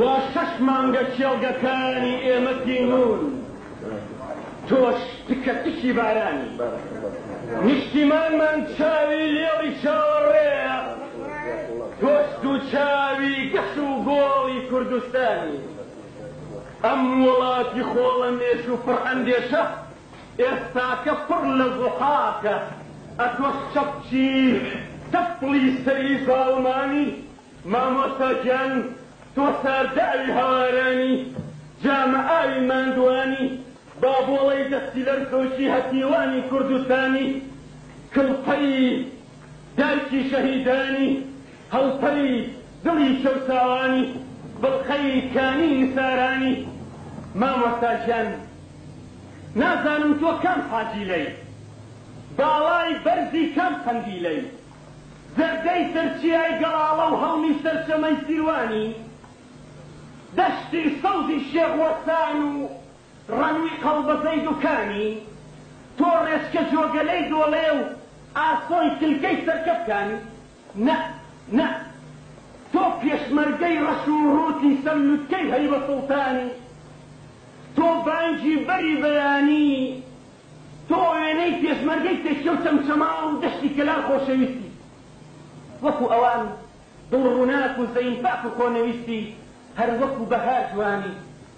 وا شەش مانگە کێڵگەکانی ئێمە دینون تۆش تکە تشی بارانی نیشتیمانمان چاوی لێڵی چاوەڕێە تۆشت و چاوی گەش و گۆڵی کوردستانی ئەم وڵاتی خۆڵە نێش و پڕ ئەندێشە ئێستاکە پڕ لە زوحاکە ئەتۆش چەپچی تەپڵی سەری زاڵمانی مامۆستا گیان تۆ ساردەوی هەوارانی جامەعاوی ماندوانی با بۆڵی دەستی لەرزۆشی هەتیوانی کوردستانی کلپەی دایکی شەهیدانی هەڵپەی دڵی شەوساوانی بڵخەی کانی سارانی مامۆستاژیان نازانم تۆ کەم حاجی لەی باڵای بەرزی کەم قەندی لەی زەردەی سەرچیای گەڵاڵە و هەڵمی سەرچەمەی سیروانی دشتی الشيخ شێغوەسان رنوي قلب قەڵبەزەی كاني توريس كجو قليد وليو آسوي تلقي سركب كاني نا نا تۆ يشمر ڕەش رسول روتي سلو كي سوڵتانی سلطاني بانگی بەری بري بياني تو پێشمەرگەی يشمر و تشيو و دەشتی كلار خۆشەویستی وكو اوان دور و زەینفاق فاكو خۆنەویستی هەر وەکو بەهار جوانی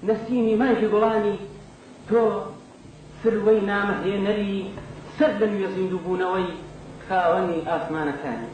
نەسینی مانجی گوڵانی تۆ سروەی نامەهێنەری سەر لە نوێ زیندوو بوونەوەی خاوەنی ئاسمانەکانی.